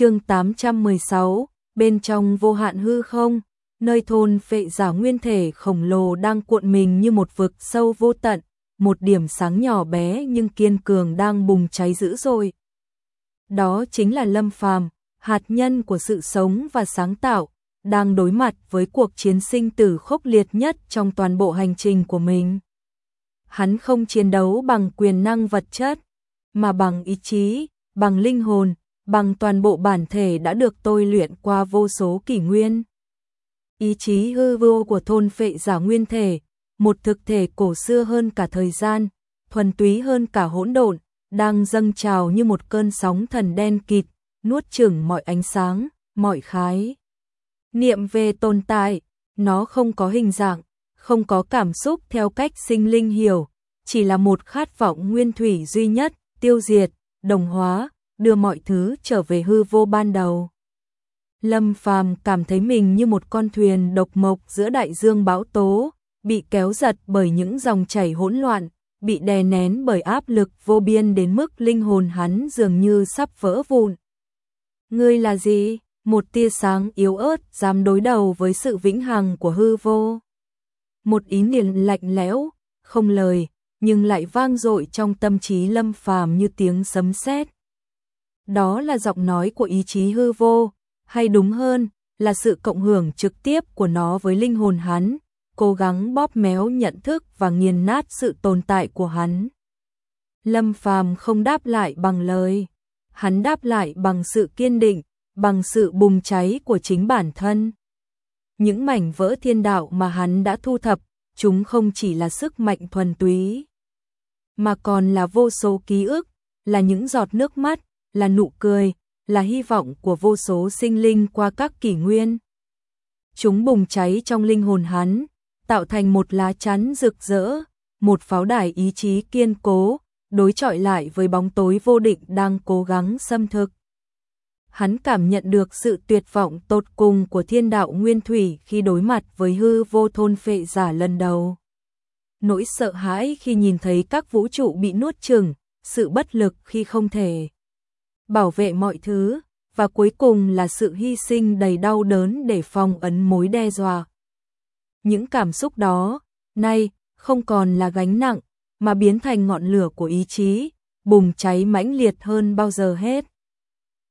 chương 816, bên trong vô hạn hư không, nơi thôn phệ giả nguyên thể khổng lồ đang cuộn mình như một vực sâu vô tận, một điểm sáng nhỏ bé nhưng kiên cường đang bùng cháy dữ dội. Đó chính là Lâm Phàm, hạt nhân của sự sống và sáng tạo, đang đối mặt với cuộc chiến sinh tử khốc liệt nhất trong toàn bộ hành trình của mình. Hắn không chiến đấu bằng quyền năng vật chất, mà bằng ý chí, bằng linh hồn, bằng toàn bộ bản thể đã được tôi luyện qua vô số kỷ nguyên. Ý chí hư vô của thôn phệ giả nguyên thể, một thực thể cổ xưa hơn cả thời gian, thuần túy hơn cả hỗn độn, đang dâng trào như một cơn sóng thần đen kịt, nuốt chửng mọi ánh sáng, mọi khái. Niệm về tồn tại, nó không có hình dạng, không có cảm xúc theo cách sinh linh hiểu, chỉ là một khát vọng nguyên thủy duy nhất, tiêu diệt, đồng hóa, đưa mọi thứ trở về hư vô ban đầu. Lâm Phàm cảm thấy mình như một con thuyền độc mộc giữa đại dương bão tố, bị kéo giật bởi những dòng chảy hỗn loạn, bị đè nén bởi áp lực vô biên đến mức linh hồn hắn dường như sắp vỡ vụn. Ngươi là gì? Một tia sáng yếu ớt dám đối đầu với sự vĩnh hằng của hư vô. Một ý niệm lạnh lẽo, không lời, nhưng lại vang dội trong tâm trí Lâm Phàm như tiếng sấm sét. Đó là giọng nói của ý chí hư vô, hay đúng hơn, là sự cộng hưởng trực tiếp của nó với linh hồn hắn, cố gắng bóp méo nhận thức và nghiền nát sự tồn tại của hắn. Lâm Phàm không đáp lại bằng lời, hắn đáp lại bằng sự kiên định, bằng sự bùng cháy của chính bản thân. Những mảnh vỡ thiên đạo mà hắn đã thu thập, chúng không chỉ là sức mạnh thuần túy, mà còn là vô số ký ức, là những giọt nước mắt, là nụ cười, là hy vọng của vô số sinh linh qua các kỷ nguyên. Chúng bùng cháy trong linh hồn hắn, tạo thành một lá chắn rực rỡ, một pháo đài ý chí kiên cố, đối chọi lại với bóng tối vô định đang cố gắng xâm thực. Hắn cảm nhận được sự tuyệt vọng tột cùng của thiên đạo nguyên thủy khi đối mặt với hư vô thôn phệ giả lần đầu. Nỗi sợ hãi khi nhìn thấy các vũ trụ bị nuốt chửng, sự bất lực khi không thể bảo vệ mọi thứ, và cuối cùng là sự hy sinh đầy đau đớn để phòng ấn mối đe dọa. Những cảm xúc đó, nay, không còn là gánh nặng, mà biến thành ngọn lửa của ý chí, bùng cháy mãnh liệt hơn bao giờ hết.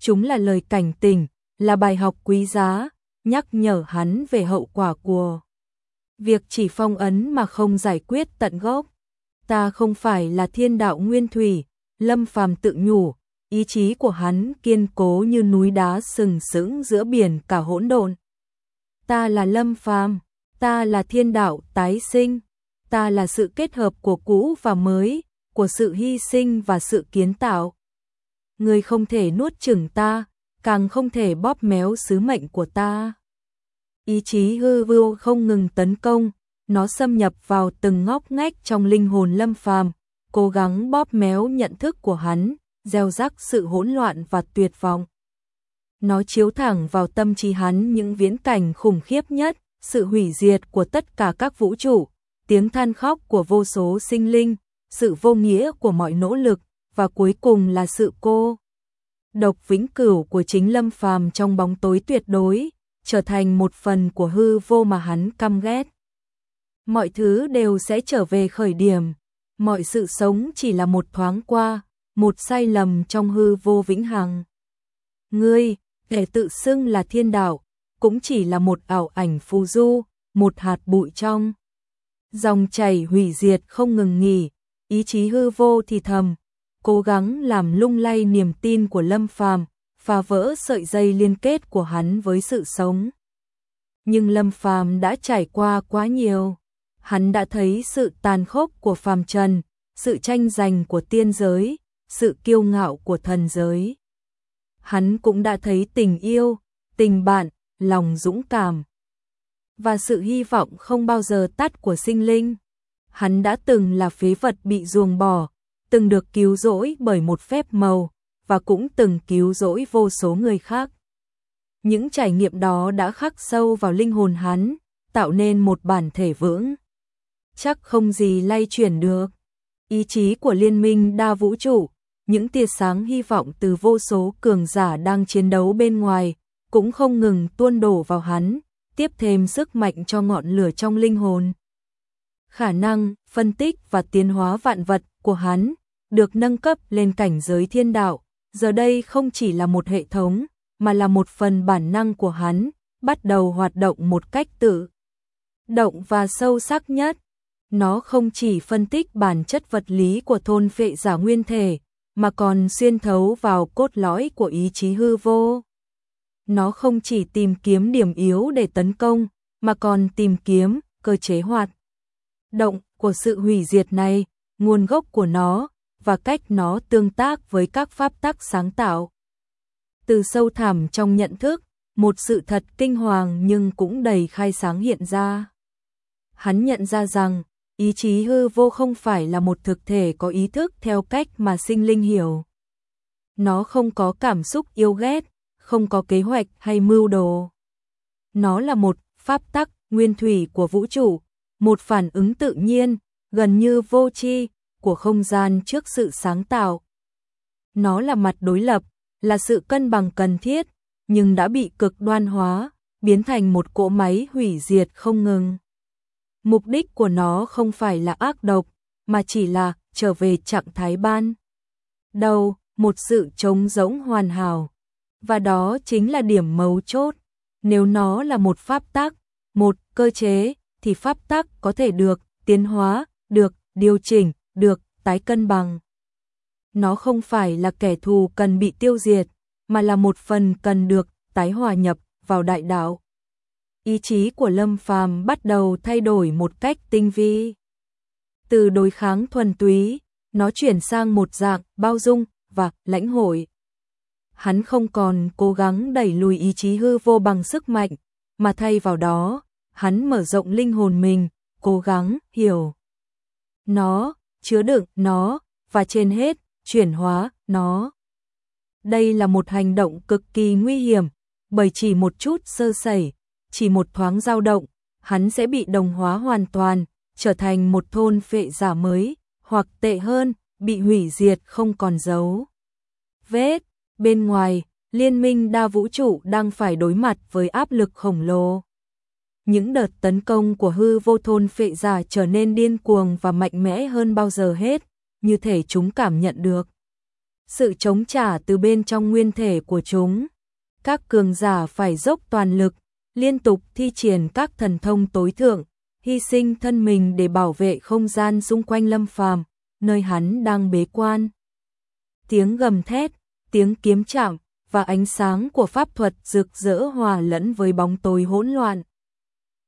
Chúng là lời cảnh tỉnh, là bài học quý giá, nhắc nhở hắn về hậu quả của việc chỉ phong ấn mà không giải quyết tận gốc. Ta không phải là thiên đạo nguyên thủy, lâm phàm tự nhủ, ý chí của hắn kiên cố như núi đá sừng sững giữa biển cả hỗn độn. Ta là lâm phàm, ta là thiên đạo tái sinh, ta là sự kết hợp của cũ và mới, của sự hy sinh và sự kiến tạo. Người không thể nuốt chửng ta, càng không thể bóp méo sứ mệnh của ta. Ý chí hư vô không ngừng tấn công, nó xâm nhập vào từng ngóc ngách trong linh hồn lâm phàm, cố gắng bóp méo nhận thức của hắn, gieo rắc sự hỗn loạn và tuyệt vọng. Nó chiếu thẳng vào tâm trí hắn những viễn cảnh khủng khiếp nhất, sự hủy diệt của tất cả các vũ trụ, tiếng than khóc của vô số sinh linh, sự vô nghĩa của mọi nỗ lực, và cuối cùng là sự cô độc vĩnh cửu của chính Lâm Phàm trong bóng tối tuyệt đối, trở thành một phần của hư vô mà hắn căm ghét. Mọi thứ đều sẽ trở về khởi điểm, mọi sự sống chỉ là một thoáng qua, một sai lầm trong hư vô vĩnh hằng. Ngươi, kẻ tự xưng là thiên đạo, cũng chỉ là một ảo ảnh phù du, một hạt bụi trong. Dòng chảy hủy diệt không ngừng nghỉ, ý chí hư vô thì thầm, cố gắng làm lung lay niềm tin của Lâm Phàm, phá vỡ sợi dây liên kết của hắn với sự sống. Nhưng Lâm Phàm đã trải qua quá nhiều, hắn đã thấy sự tàn khốc của phàm trần, sự tranh giành của tiên giới, sự kiêu ngạo của thần giới. Hắn cũng đã thấy tình yêu, tình bạn, lòng dũng cảm và sự hy vọng không bao giờ tắt của sinh linh. Hắn đã từng là phế vật bị ruồng bỏ, từng được cứu rỗi bởi một phép màu và cũng từng cứu rỗi vô số người khác. Những trải nghiệm đó đã khắc sâu vào linh hồn hắn, tạo nên một bản thể vững. Chắc không gì lay chuyển được. Ý chí của liên minh đa vũ trụ, những tia sáng hy vọng từ vô số cường giả đang chiến đấu bên ngoài, cũng không ngừng tuôn đổ vào hắn, tiếp thêm sức mạnh cho ngọn lửa trong linh hồn. Khả năng, phân tích và tiến hóa vạn vật của hắn được nâng cấp lên cảnh giới thiên đạo, giờ đây không chỉ là một hệ thống, mà là một phần bản năng của hắn, bắt đầu hoạt động một cách tự động và sâu sắc nhất. Nó không chỉ phân tích bản chất vật lý của thôn phệ giả nguyên thể, mà còn xuyên thấu vào cốt lõi của ý chí hư vô. Nó không chỉ tìm kiếm điểm yếu để tấn công, mà còn tìm kiếm cơ chế hoạt động của sự hủy diệt này, nguồn gốc của nó và cách nó tương tác với các pháp tắc sáng tạo. Từ sâu thẳm trong nhận thức, một sự thật kinh hoàng nhưng cũng đầy khai sáng hiện ra. Hắn nhận ra rằng, ý chí hư vô không phải là một thực thể có ý thức theo cách mà sinh linh hiểu. Nó không có cảm xúc yêu ghét, không có kế hoạch hay mưu đồ. Nó là một pháp tắc nguyên thủy của vũ trụ, một phản ứng tự nhiên, gần như vô tri của không gian trước sự sáng tạo. Nó là mặt đối lập, là sự cân bằng cần thiết, nhưng đã bị cực đoan hóa, biến thành một cỗ máy hủy diệt không ngừng. Mục đích của nó không phải là ác độc, mà chỉ là trở về trạng thái ban. Đầu, một sự trống rỗng hoàn hảo. Và đó chính là điểm mấu chốt. Nếu nó là một pháp tắc, một cơ chế, thì pháp tắc có thể được tiến hóa, được điều chỉnh, được tái cân bằng. Nó không phải là kẻ thù cần bị tiêu diệt, mà là một phần cần được tái hòa nhập vào đại đạo. Ý chí của Lâm Phàm bắt đầu thay đổi một cách tinh vi. Từ đối kháng thuần túy, nó chuyển sang một dạng bao dung và lãnh hội. Hắn không còn cố gắng đẩy lùi ý chí hư vô bằng sức mạnh, mà thay vào đó, hắn mở rộng linh hồn mình, cố gắng hiểu nó, chứa đựng nó và trên hết, chuyển hóa nó. Đây là một hành động cực kỳ nguy hiểm, bởi chỉ một chút sơ sẩy, chỉ một thoáng dao động, hắn sẽ bị đồng hóa hoàn toàn, trở thành một thôn phệ giả mới, hoặc tệ hơn, bị hủy diệt không còn dấu. Vết, bên ngoài, liên minh đa vũ trụ đang phải đối mặt với áp lực khổng lồ. Những đợt tấn công của hư vô thôn phệ giả trở nên điên cuồng và mạnh mẽ hơn bao giờ hết, như thể chúng cảm nhận được. Sự chống trả từ bên trong nguyên thể của chúng. Các cường giả phải dốc toàn lực, liên tục thi triển các thần thông tối thượng, hy sinh thân mình để bảo vệ không gian xung quanh lâm phàm, nơi hắn đang bế quan. Tiếng gầm thét, tiếng kiếm chạm và ánh sáng của pháp thuật rực rỡ hòa lẫn với bóng tối hỗn loạn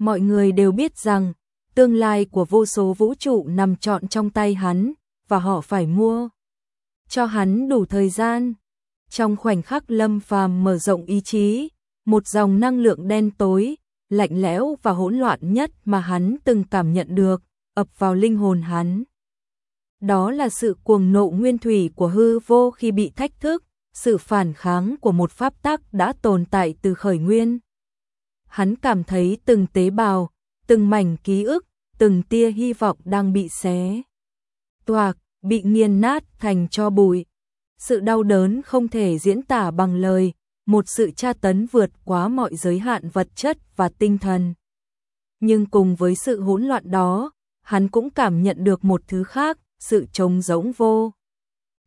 mọi người đều biết rằng tương lai của vô số vũ trụ nằm trọn trong tay hắn và họ phải mua cho hắn đủ thời gian. Trong khoảnh khắc Lâm Phàm mở rộng ý chí, một dòng năng lượng đen tối, lạnh lẽo và hỗn loạn nhất mà hắn từng cảm nhận được, ập vào linh hồn hắn. Đó là sự cuồng nộ nguyên thủy của hư vô khi bị thách thức, sự phản kháng của một pháp tắc đã tồn tại từ khởi nguyên hắn cảm thấy từng tế bào, từng mảnh ký ức, từng tia hy vọng đang bị xé. Toạc, bị nghiền nát thành cho bụi. Sự đau đớn không thể diễn tả bằng lời, một sự tra tấn vượt quá mọi giới hạn vật chất và tinh thần. Nhưng cùng với sự hỗn loạn đó, hắn cũng cảm nhận được một thứ khác, sự trống rỗng vô.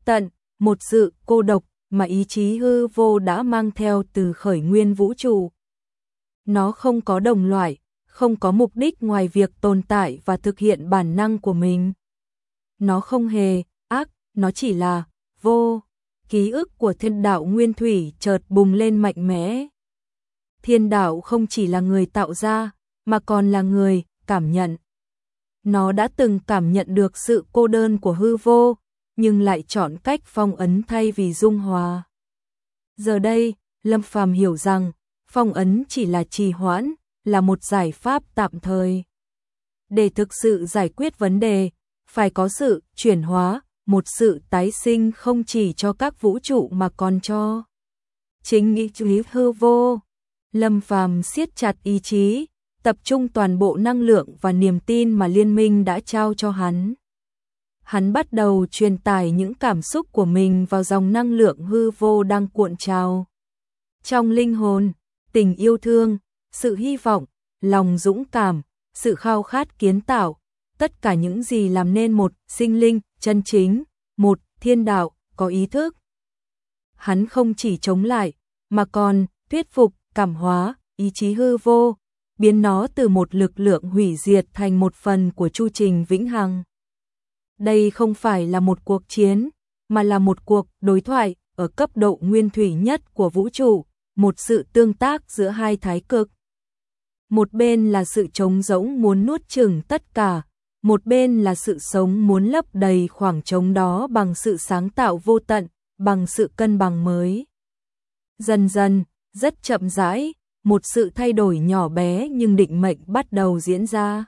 Tận, một sự cô độc mà ý chí hư vô đã mang theo từ khởi nguyên vũ trụ. Nó không có đồng loại, không có mục đích ngoài việc tồn tại và thực hiện bản năng của mình. Nó không hề ác, nó chỉ là vô. Ký ức của thiên đạo nguyên thủy chợt bùng lên mạnh mẽ. Thiên đạo không chỉ là người tạo ra, mà còn là người cảm nhận. Nó đã từng cảm nhận được sự cô đơn của hư vô, nhưng lại chọn cách phong ấn thay vì dung hòa. Giờ đây, Lâm Phàm hiểu rằng phong ấn chỉ là trì hoãn, là một giải pháp tạm thời. Để thực sự giải quyết vấn đề, phải có sự chuyển hóa, một sự tái sinh không chỉ cho các vũ trụ mà còn cho chính ý chí hư vô. Lâm Phàm siết chặt ý chí, tập trung toàn bộ năng lượng và niềm tin mà liên minh đã trao cho hắn. Hắn bắt đầu truyền tải những cảm xúc của mình vào dòng năng lượng hư vô đang cuộn trào. Trong linh hồn, tình yêu thương, sự hy vọng, lòng dũng cảm, sự khao khát kiến tạo, tất cả những gì làm nên một sinh linh chân chính, một thiên đạo có ý thức. Hắn không chỉ chống lại, mà còn thuyết phục, cảm hóa, ý chí hư vô, biến nó từ một lực lượng hủy diệt thành một phần của chu trình vĩnh hằng. Đây không phải là một cuộc chiến, mà là một cuộc đối thoại ở cấp độ nguyên thủy nhất của vũ trụ, một sự tương tác giữa hai thái cực. Một bên là sự trống rỗng muốn nuốt chửng tất cả, một bên là sự sống muốn lấp đầy khoảng trống đó bằng sự sáng tạo vô tận, bằng sự cân bằng mới. Dần dần, rất chậm rãi, một sự thay đổi nhỏ bé nhưng định mệnh bắt đầu diễn ra.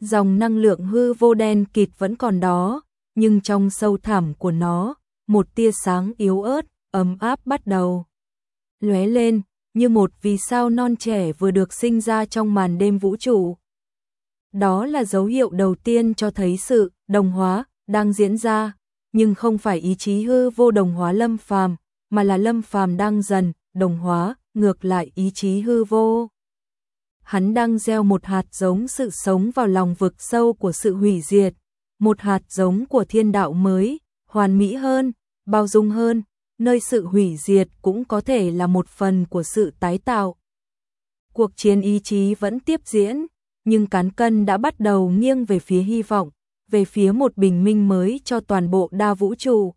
Dòng năng lượng hư vô đen kịt vẫn còn đó, nhưng trong sâu thẳm của nó, một tia sáng yếu ớt, ấm áp bắt đầu lóe lên, như một vì sao non trẻ vừa được sinh ra trong màn đêm vũ trụ. Đó là dấu hiệu đầu tiên cho thấy sự đồng hóa đang diễn ra, nhưng không phải ý chí hư vô đồng hóa Lâm Phàm, mà là Lâm Phàm đang dần đồng hóa ngược lại ý chí hư vô. Hắn đang gieo một hạt giống sự sống vào lòng vực sâu của sự hủy diệt, một hạt giống của thiên đạo mới, hoàn mỹ hơn, bao dung hơn, nơi sự hủy diệt cũng có thể là một phần của sự tái tạo. Cuộc chiến ý chí vẫn tiếp diễn, nhưng cán cân đã bắt đầu nghiêng về phía hy vọng, về phía một bình minh mới cho toàn bộ đa vũ trụ.